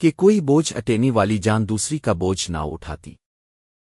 کہ کوئی بوجھ اٹینی والی جان دوسری کا بوجھ نہ اٹھاتی۔